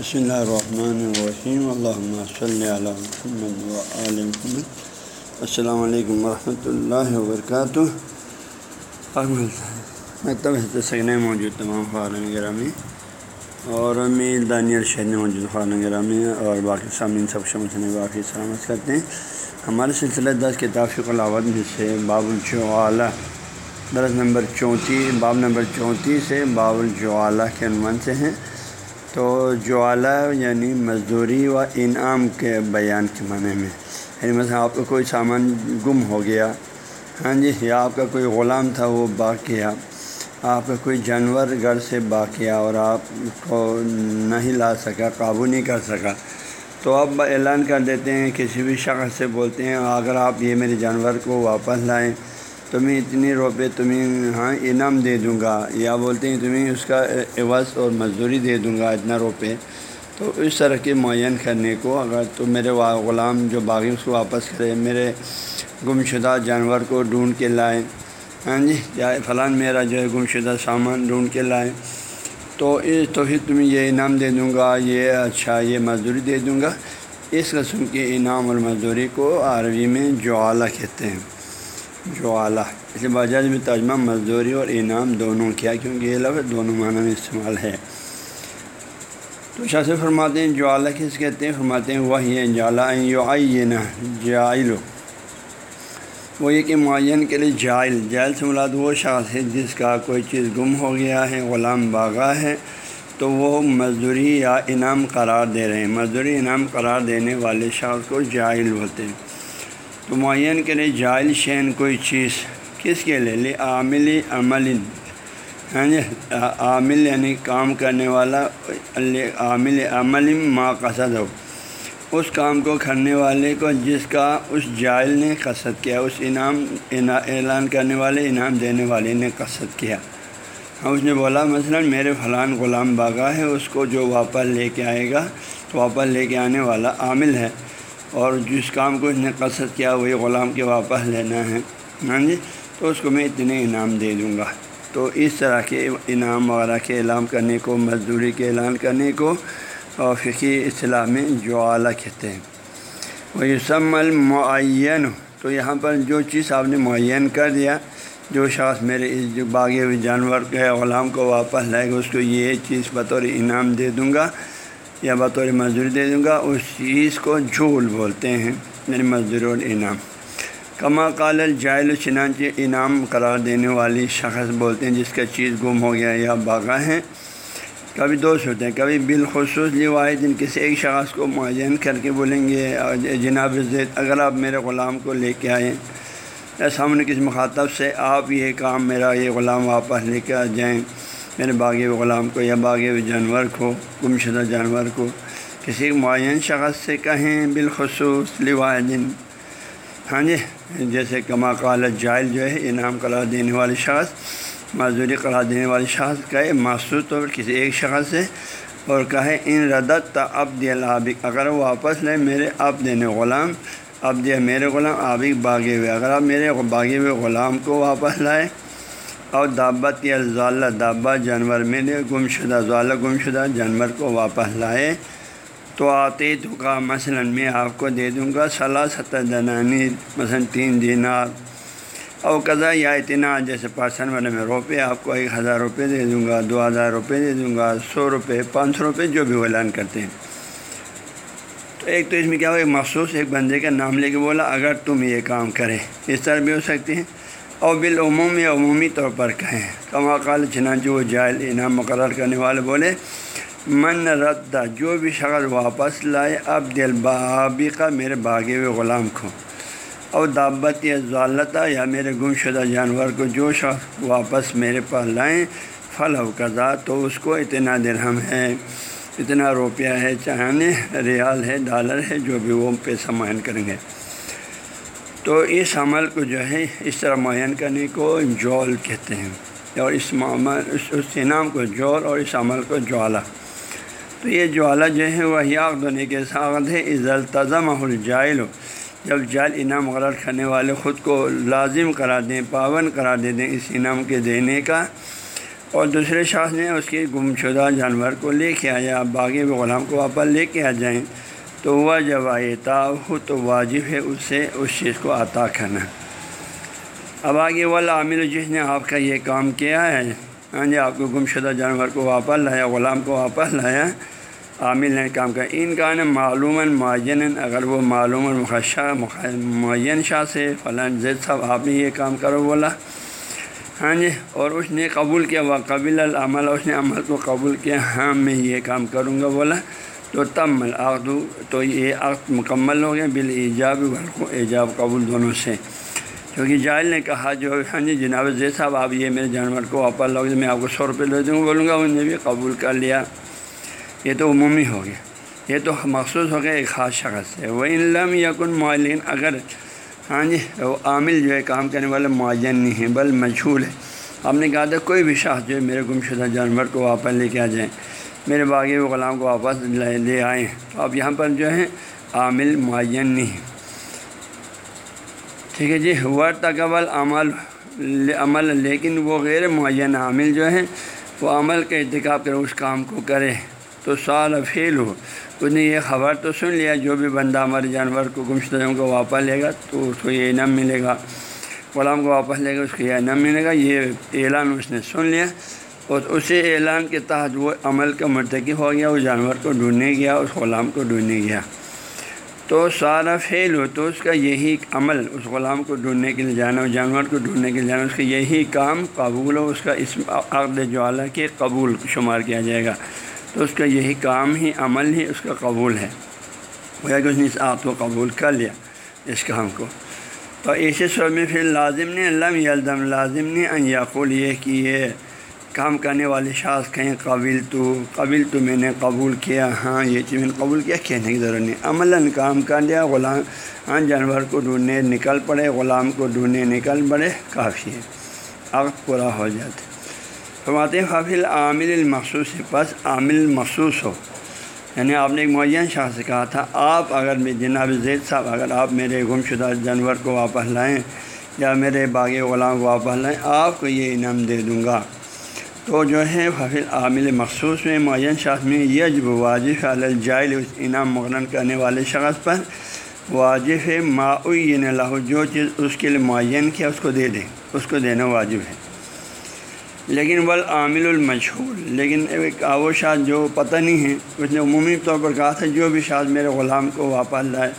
بسم اللہ الرحمن الرحیم اللہ صلی علی محمد و علیہ محمد السلام علیکم ورحمۃ اللہ وبرکاتہ مکتب سکن موجود تمام خارن گرامی اور امیر دانیل شہر موجود خارن گرامی اور باقی سامعین سب شمسن باقی سلامت کرتے ہیں۔ ہمارے سلسلہ دس کتاب العود میں سے باب الجوالا درس نمبر چونتیس، باب نمبر چونتیس سے باب الجوالا کے عنوان سے ہیں۔ تو جوالا یعنی مزدوری و انعام کے بیان کے معنی میں۔ یعنی مثلا آپ کا کوئی سامان گم ہو گیا ہاں جی یا آپ کا کوئی غلام تھا وہ باغ کیا آپ کا کوئی جانور گھر سے باغ کیا اور آپ کو نہیں لا سکا، قابو نہیں کر سکا۔ تو اب اعلان کر دیتے ہیں، کسی بھی شخص سے بولتے ہیں، اگر آپ یہ میرے جانور کو واپس لائیں تمہیں اتنی روپے تمہیں ہاں انعام دے دوں گا۔ یا بولتے ہیں، تمہیں اس کا عوض اور مزدوری دے دوں گا اتنا روپے۔ تو اس طرح کے معین کرنے کو اگر تو میرے غلام جو باغی اس کو واپس کرے، میرے گم شدہ جانور کو ڈھونڈ کے لائیں ہاں جی یا فلان میرا جو ہے گم شدہ سامان ڈھونڈ کے لائیں تو اس تو پھر تمہیں یہ انعام دے دوں گا، یہ اچھا یہ مزدوری دے دوں گا۔ اس قسم کے انعام اور مزدوری کو عربی میں جو اعلیٰ کہتے ہیں۔ جو اعلیٰ اس بجاج میں ترجمہ مزدوری اور انعام دونوں کیا کیونکہ یہ لفظ دونوں معنی میں استعمال ہے۔ تو شاہ سے فرماتے ہیں جو اعلیٰ کس کہتے ہیں؟ فرماتے ہیں وہ یہ جالا یو آئی جائلو۔ وہ یہ کہ معین کے لیے جائل۔ جائل سے مراد وہ شخص ہے جس کا کوئی چیز گم ہو گیا ہے، غلام باغا ہے، تو وہ مزدوری یا انعام قرار دے رہے ہیں۔ مزدوری انعام قرار دینے والے شخص کو جائل بولتے ہیں۔ تو معین کے لیے جائل شین کوئی چیز کس کے لیے؟ لے عامل عمل ہاں جی یعنی عامل یعنی کام کرنے والا عامل عمل ما قصد ہو. اس کام کو کرنے والے کو جس کا اس جائل نے قصد کیا، اس انعام اعلان کرنے والے، انعام دینے والے نے قصد کیا. ہاں اس نے بولا، مثلا میرے فلان غلام باغا ہے، اس کو جو واپس لے کے آئے گا تو واپس لے کے آنے والا عامل ہے اور جس کام کو اس نے قصد کیا وہی غلام کے واپس لینا ہے۔ ہاں جی؟ تو اس کو میں اتنے انعام دے دوں گا۔ تو اس طرح کے انعام وغیرہ کے اعلان کرنے کو، مزدوری کے اعلان کرنے کو اور فقی اصطلاح میں جو اعلیٰ کہتے ہیں۔ وہ یوسم المعین۔ تو یہاں پر جو چیز آپ نے معین کر دیا، جو شخص میرے اس جو باغی ہوئے جانور کے غلام کو واپس لائے گا، اس کو یہ چیز بطور انعام دے دوں گا۔ یا بطور مزدوری دے دوں گا، اس چیز کو جھول بولتے ہیں یعنی میری مزدوری اور انعام۔ کما کال الجائل چنانچہ انعام قرار دینے والی شخص بولتے ہیں، جس کا چیز گم ہو گیا یا باغا ہے۔ کبھی دوست ہوتے ہیں، کبھی بالخصوص واحد ان کسی ایک شخص کو معین کر کے بولیں گے، جناب زید، اگر آپ میرے غلام کو لے کے آئیں۔ یا سامنے کسی مخاطب سے، آپ یہ کام میرا، یہ غلام واپس لے کے آ جائیں۔ میرے باغی غلام کو یا باغی جانور کو گم شدہ جانور کو، کسی معین شخص سے کہیں بالخصوص لواحدین ہاں جی جیسے کما قالت جائل جو ہے انعام قرار دینے والے شخص، معذوری قرار دینے والے شخص کہے مخصوص طور پر کسی ایک شخص سے اور کہے ان ردت تا اب العابق اگر واپس لیں میرے اب دینے غلام اب دیا میرے غلام عابق باغے ہوئے، اگر آپ میرے باغے ہوئے غلام کو واپس لائے اور دعبت یا ضالہ دعبہ جانور میرے گم شدہ ضالہ گم شدہ جانور کو واپس لائے۔ تو آتے تو کا مثلاً میں آپ کو دے دوں گا صلاح ستر دنانی، مثلاً تین دینار۔ اور قضا یا اتنا جیسے پرسن والے میں روپے، آپ کو ایک ہزار روپے دے دوں گا، دو ہزار روپے دے دوں گا، سو روپے، پانچ سو روپے، جو بھی وہ اعلان کرتے ہیں۔ تو ایک تو اس میں کیا ہو ایک مخصوص ایک بندے کا نام لے کے بولا، اگر تم یہ کام کریں اس طرح بھی ہو سکتی ہیں۔ اور بالعموم یا عمومی طور پر کہیں۔ کما کال چنانچہ وہ جائل انعام مقرر کرنے والے بولے، من ردا جو بھی شخص واپس لائے، اب دل بابی کا میرے باغے ہوئے غلام کو۔ اور دعوت یا ضالتا یا میرے گم شدہ جانور کو، جو شخص واپس میرے پاس لائیں پھل و قضا، تو اس کو اتنا درہم ہے، اتنا روپیہ ہے، چاہنے، ریال ہے، ڈالر ہے، جو بھی وہ پیسہ معین کریں گے۔ تو اس عمل کو جو ہے، اس طرح معین کرنے کو جول کہتے ہیں اور اس معمل، اس اس انعام کو جول اور اس عمل کو جوالا۔ تو یہ جوالا جو ہے، وہ یاق دھونے کے ساتھ ہے از التظم الجائل ہو جب جال انعام مقرر کرنے والے خود کو لازم قرار دیں پاون قرار دے دیں اس انعام کے دینے کا۔ اور دوسرے شخص نے اس کے گم شدہ جانور کو لے کے آیا، باغی غلام کو واپس لے کے آ جائیں۔ تو وہ جب آئے ہو تو واجب ہے اس سے اس چیز کو عطا کرنا۔ اب آگے والا عامر جس نے آپ کا یہ کام کیا ہے ہاں جی آپ کو گم شدہ جانور کو واپس لایا، غلام کو واپس لایا، عامل نے کام کیا۔ ان کا نا معلوم معین اگر وہ معلوم مخشہ معین شاہ سے فلاں زید صاحب، آپ نے یہ کام کرو بولا۔ ہاں جی اور اس نے قبول کیا، وہ قبل العمل، اس نے عمل کو قبول کیا ہاں میں یہ کام کروں گا بولا۔ تو تب عقد تو یہ عقد مکمل ہو گیا بال ایجاب ایجاب قبول دونوں سے۔ کیونکہ جائل نے کہا، جو ہاں جی جناب زید صاحب، آپ یہ میرے جانور کو واپس لوگ میں آپ کو سو روپئے دے دوں گا بولوں گا، انہوں نے بھی قبول کر لیا۔ یہ تو عمومی ہو گیا۔ یہ تو مخصوص ہو گیا، ایک خاص شخص سے وہ علم یقن معلین اگر ہاں جی وہ عامل جو ہے، کام کرنے والا معین نہیں ہے، بل مجھول ہے۔ آپ نے کہا تھا، کوئی بھی شخص جو ہے، میرے گم شدہ جانور کو واپس لے کے آ جائیں۔ میرے باغی و غلام کو واپس لے آئیں۔ تو اب یہاں پر جو ہے، عامل معین نہیں ٹھیک ہے جی ور تقبل عمل عمل، لیکن وہ غیر معین عامل جو ہے، وہ عمل کا ارتکاب کرے، اس کام کو کرے۔ تو سال فیل ہو۔ اس نے یہ خبر تو سن لیا، جو بھی بندہ ہمارے جانور کو گمشدہ کو واپس لے گا، تو اس کو یہ انعام ملے گا۔ غلام کو واپس لے گا، اس کو یہ انعام ملے گا۔ یہ اعلان اس نے سن لیا۔ اور اسی اعلان کے تحت وہ عمل کا مرتکب ہو گیا اس جانور کو ڈھونڈنے گیا اس غلام کو ڈھونڈنے گیا۔ تو سارا فیل ہو تو اس کا یہی عمل، اس غلام کو ڈھونڈنے کے لیے جانا، اس جانور کو ڈھونڈنے کے لیے جانا، اس کا یہی کام قبول ہو، اس کا اس عقد جوالا کے قبول شمار کیا جائے گا۔ تو اس کا یہی کام ہی، عمل ہی اس کا قبول ہے۔ کہ اس نے اس عقد کو قبول کر لیا، اس کام کو۔ تو ایسے صورت میں پھر لازم نے علم یلدم لازم نے ان یقول یہ کہ یہ کام کرنے والے شاخ کہیں قبل تو قبل تو میں نے قبول کیا ہاں یہ چیز میں نے قبول کیا کہنے کی ضرورت نہیں۔ عملاً کام کر لیا، غلام ہاں جانور کو ڈھونڈنے نکل پڑے، غلام کو ڈھونڈنے نکل پڑے، کافی ہے۔ عقد پورا ہو جاتے فرماتے حافظ عامل المخصوص، پس عامل مخصوص ہو۔ یعنی آپ نے ایک معین شاہ سے کہا تھا، آپ اگر میں، جناب زید صاحب، اگر آپ میرے گم شدہ جانور کو واپس لائیں یا میرے باغ غلام کو واپس لائیں، آپ کو یہ انعام دے دوں گا۔ تو جو ہے حافظ عامل مخصوص میں معین شخص میں یجب واجف الجائل اس انعام مغرن کرنے والے شخص پر واجف ہے معین اللہ جو چیز اس کے لیے معین کیا، اس کو دے دیں۔ اس کو دینا واجب ہے۔ لیکن بل عامل المشہور لیکن ایک آو شاد جو پتہ نہیں ہے، اس نے عمومی طور پر کہا تھا، جو بھی شاد میرے غلام کو واپس لائے،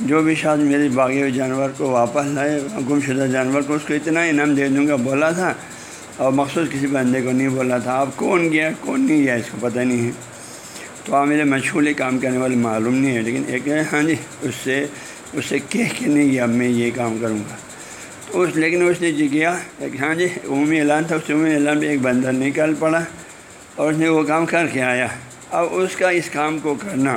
جو بھی شاد میرے باغی ہوئے جانور کو واپس لائے، گم شدہ جانور کو، اس کو اتنا انعام دے دوں گا، بولا تھا اور مخصوص کسی بندے کو نہیں بولا تھا۔ اب کون گیا، کون نہیں گیا، اس کو پتہ نہیں ہے۔ تو عامل مشہور کام کرنے والے معلوم نہیں ہے، لیکن ایک ہاں جی اس سے اس سے کہہ کے نہیں گیا میں یہ کام کروں گا۔ تو اس، لیکن اس نے جی کیا، ایک ہاں جی عمومی اعلان تھا، اس عمومی اعلان میں ایک بندر نکل پڑا اور اس نے وہ کام کر کے آیا۔ اب اس کا اس کام کو کرنا،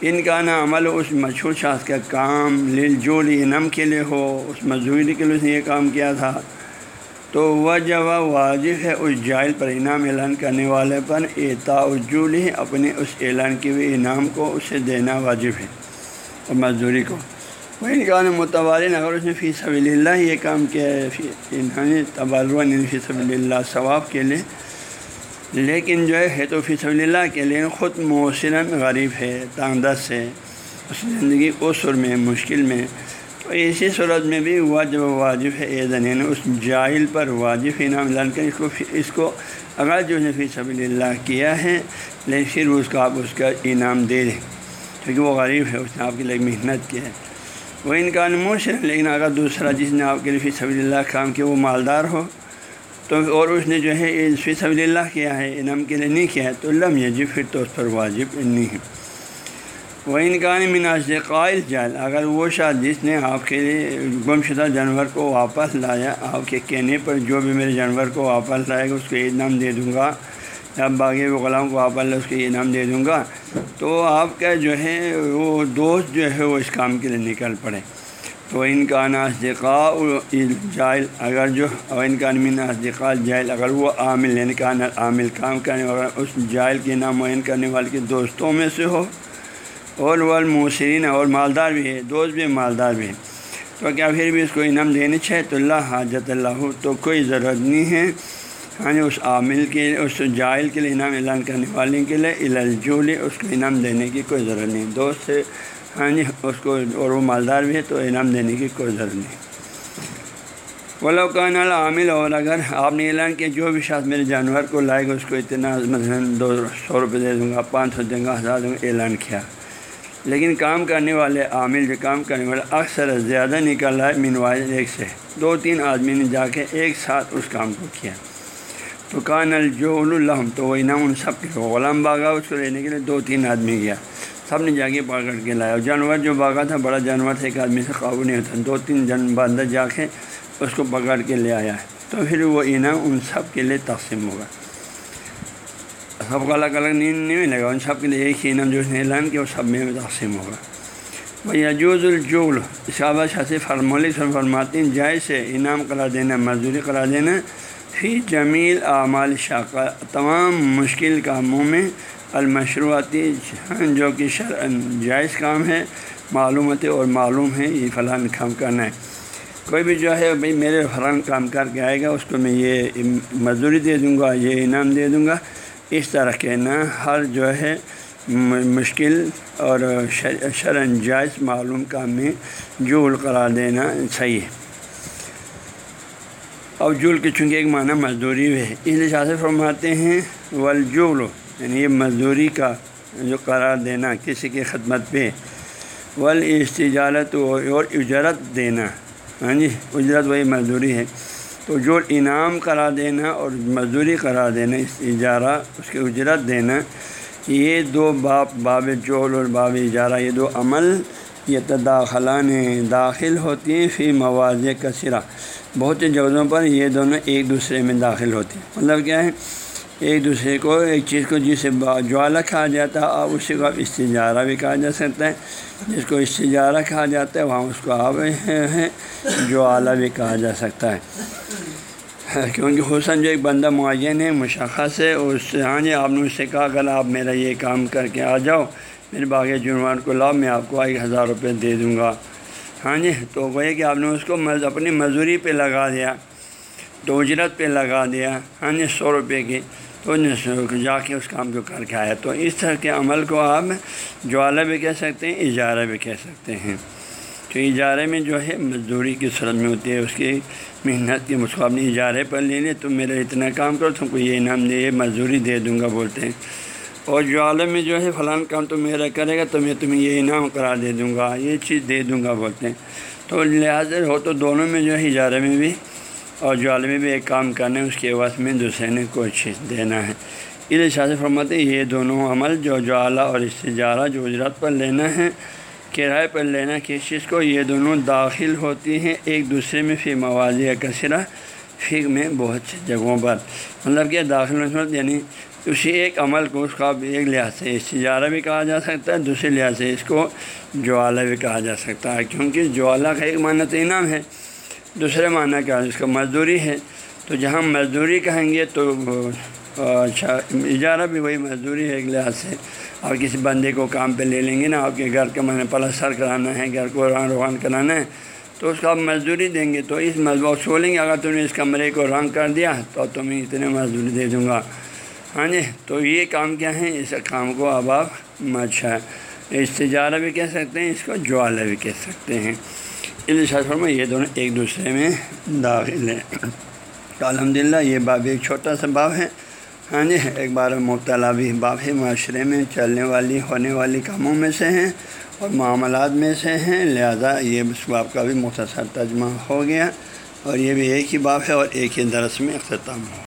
ان کا نا عمل اس مشہور شاخ کا کام لل جو انعام کے لیے ہو، اس مزدوری کے لیے اس نے یہ کام کیا تھا۔ تو وہ جب ہے، اس جائل پر انعام اعلان کرنے والے پر۔ اعتا ہی اپنے اس اعلان کے ہوئے انعام کو اسے دینا واجب ہے۔ اور مزدوری کو۔ وہ ان متوالن اگر اس نے فی صبی اللہ یہ کام کیا ہے تبالون فی صبی یعنی اللہ ثواب کے لیے۔ لیکن جو ہے تو فی صبی اللہ کے لیے خود مؤثر غریب ہے، تاندس ہے۔ اس زندگی سر میں، مشکل میں تو اسی صورت میں بھی واجب واجب ہے، اے دن یعنی اس جاہل پر واجب انعام اعلان کر، اس کو اس کو اگر جو نے فی صبی اللہ کیا ہے، لیکن پھر اس کو آپ اس کا انعام دے دیں۔ کیونکہ وہ غریب ہے، اس نے آپ کے لیے محنت کی ہے۔ وہ ان کا نموش ہے، لیکن اگر دوسرا جس نے آپ کے لیے فی اللہ کام کیا، وہ مالدار ہو، تو اور اس نے جو ہے فی صبی اللہ کیا ہے، انعام کے لیے نہیں کیا ہے، تو لم یہ جی پھر تو اس پر واجب نہیں ہے۔ وہ ان کا قائل جال اگر وہ شاہ جس نے آپ کے لیے گم شدہ جانور کو واپس لایا، آپ کے کہنے پر جو بھی میرے جانور کو واپس لائے گا، اس کو انعام دے دوں گا۔ اب باغی و غلام کو آپ اللہ اس کے انعام دے دوں گا۔ تو آپ کا جو ہے، وہ دوست جو ہے، وہ اس کام کے لیے نکل پڑے۔ تو ان کا ناصدقاء جائل اگر جو ان کا ناصدقاء جائل اگر وہ عامل یعنی کا عامل کام کرنے والا، اس جائل کے نام معین کرنے والے کے دوستوں میں سے ہو۔ اور وہ موسرین اور مالدار بھی ہے دوست بھی مالدار بھی ہے تو کیا پھر بھی اس کو انعام دینے چاہے؟ تو اللہ، حاجت اللہ تو کوئی ضرورت نہیں ہے۔ ہاں جی، اس عامل کے، اس جائل کے لیے انعام اعلان کرنے والے کے لیے الجولی اس کو انعام دینے کی کوئی ضرورت نہیں۔ دوست سے ہاں جی اس کو اور وہ مالدار بھی ہے، تو انعام دینے کی کوئی ضرورت نہیں۔ ولوکان عامل اور اگر آپ نے اعلان کیا، جو بھی شخص میرے جانور کو لائے گا، اس کو اتنا مثلاً دو سو روپئے دے دوں گا، پانچ سو دیں گا، ہزار دوں گا، اعلان کیا۔ لیکن کام کرنے والے عامل جو کام کرنے والے اکثر زیادہ نکل رہا ہے منوائل ایک سے۔ دو تین آدمی نے جا کے ایک ساتھ اس کام کو کیا۔ تو کان الجو الحم تو وہ انعام ان سب کے غلام باغا اس کو لینے کے لیے دو تین آدمی گیا۔ سب نے جا کے پکڑ کے لایا۔ اور جانور جو باغا تھا، بڑا جانور تھا، ایک آدمی سے قابو نہیں ہوتا۔ دو تین جن بندر جا کے اس کو پکڑ کے لے آیا۔ ہے تو پھر وہ انعام ان سب کے لیے تقسیم ہوگا سب کو الگ الگ نیند نہیں ملے گا ان سب کے لیے ایک ہی انعام جو اس نے اعلان کیا وہ سب میں تقسیم ہوگا بھائی عجوز الجول اس کا بعد شاسی فرماتے ہیں جائز سے انعام کرا دینا مزدوری کرا دینا فی جمیل اعمال شاقہ تمام مشکل کاموں میں المشروعاتی جو کہ شر جائز کام ہے معلومات اور معلوم ہے یہ فلاں کام کرنا ہے کوئی بھی جو ہے بھائی میرے فلاں کام کر کے آئے گا اس کو میں یہ مزدوری دے دوں گا یہ انعام دے دوں گا اس طرح کے نا ہر جو ہے مشکل اور شرن جائز معلوم کام میں جول قرار دینا صحیح ہے۔ اور جول کے چونکہ ایک معنی مزدوری ہے۔ اس لیے سے فرماتے ہیں ولجول یعنی یہ مزدوری کا جو قرار دینا کسی کی خدمت پہ۔ ول استجارت اور اجرت دینا۔ ہاں جی اجرت وہی مزدوری ہے۔ تو جو انعام قرار دینا اور مزدوری قرار دینا، اس اجارہ، اس کی اجرت دینا، یہ دو باپ باب جول اور باب اجارہ، یہ دو عمل یہ تداخلان داخل ہوتی ہیں فی مواز کثرہ بہت سی جگہوں پر یہ دونوں ایک دوسرے میں داخل ہوتے ہیں۔ مطلب کیا ہے؟ ایک دوسرے کو، ایک چیز کو جسے جوالا کہا جاتا ہے اور اسی کو آپ استجارہ بھی کہا جا سکتا ہے۔ جس کو استجارہ کہا جاتا ہے، وہاں اس کو آپ ہیں جوالا بھی کہا جا سکتا ہے۔ کیونکہ حسن جو ایک بندہ معین ہے، مشخص ہے اس سے ہاں جی آپ نے اس سے کہا، اگر آپ میرا یہ کام کر کے آ جاؤ، میرے باغ جنوان کو لاؤ، میں آپ کو ایک ہزار روپے دے دوں گا۔ ہاں جی تو وہی کہ آپ نے اس کو اپنی مزدوری پہ لگا دیا تو اجرت پہ لگا دیا ہاں جی سو روپے کی۔ تو جا کے اس کام کو کر کے آیا۔ تو اس طرح کے عمل کو آپ جوالا بھی کہہ سکتے ہیں، اجارہ بھی کہہ سکتے ہیں۔ تو اجارے میں جو ہے مزدوری کی صورت میں ہوتی ہے، اس کی محنت کی مجھ کو اپنے اجارے پر لے لیں تو میرا اتنا کام کرو، تم کو یہ انعام دے، یہ مزدوری دے دوں گا بولتے ہیں۔ اور جوالے میں جو ہے فلاں کام تو میرا کرے گا، تو میں تمہیں یہ انعام کرا دے دوں گا، یہ چیز دے دوں گا بولتے ہیں۔ تو لہٰذا ہو تو دونوں میں جو ہے اجارے میں بھی اور جوالے میں بھی ایک کام کرنا ہے، اس کے عوض میں دوسرے نے کوئی چیز دینا ہے۔ اس لیے شاذ فرماتے یہ دونوں عمل جو جوالا اور استجارہ جو اجرت پر لینا ہے کرائے پر لینا کس چیز کو؟ یہ دونوں داخل ہوتی ہیں ایک دوسرے میں، فی موازی کثرہ فک میں بہت سی جگہوں پر۔ مطلب کہ داخل یعنی اسی ایک عمل کو اس کا ایک لحاظ سے استجارہ بھی کہا جا سکتا ہے، دوسرے لحاظ سے اس کو جوالا بھی کہا جا سکتا ہے۔ کیونکہ جوالا کا ایک معنی تو انعام ہے، دوسرے معنی کیا اس کا مزدوری ہے۔ تو جہاں مزدوری کہیں گے تو اچھا اجارہ بھی وہی مزدوری ہے ایک لحاظ سے۔ اور کسی بندے کو کام پہ لے لیں گے نا، آپ کے گھر کا میں پلستر کرانا ہے، گھر کو رنگ روان کرانا ہے، تو اس کو آپ مزدوری دیں گے۔ تو اس مزدور چھوڑیں گے، اگر تم نے اس کمرے کو رنگ کر دیا، تو تمہیں اتنے مزدوری دے دوں گا۔ ہاں جی؟ تو یہ کام کیا ہے؟ اس کام کو اب آپ اچھا استجارہ بھی کہہ سکتے ہیں، اس کو جوالا بھی کہہ سکتے ہیں۔ اس میں یہ دونوں ایک دوسرے میں داخل ہیں۔ تو الحمد للہ یہ باب ایک چھوٹا سا باب ہے۔ ہاں جی ایک بار مبتلا بھی باب معاشرے میں چلنے والی، ہونے والی کاموں میں سے ہیں اور معاملات میں سے ہیں۔ لہذا یہ اس باب کا بھی مختصر ترجمہ ہو گیا اور یہ بھی ایک ہی باب ہے اور ایک ہی درس میں اختتام ہو۔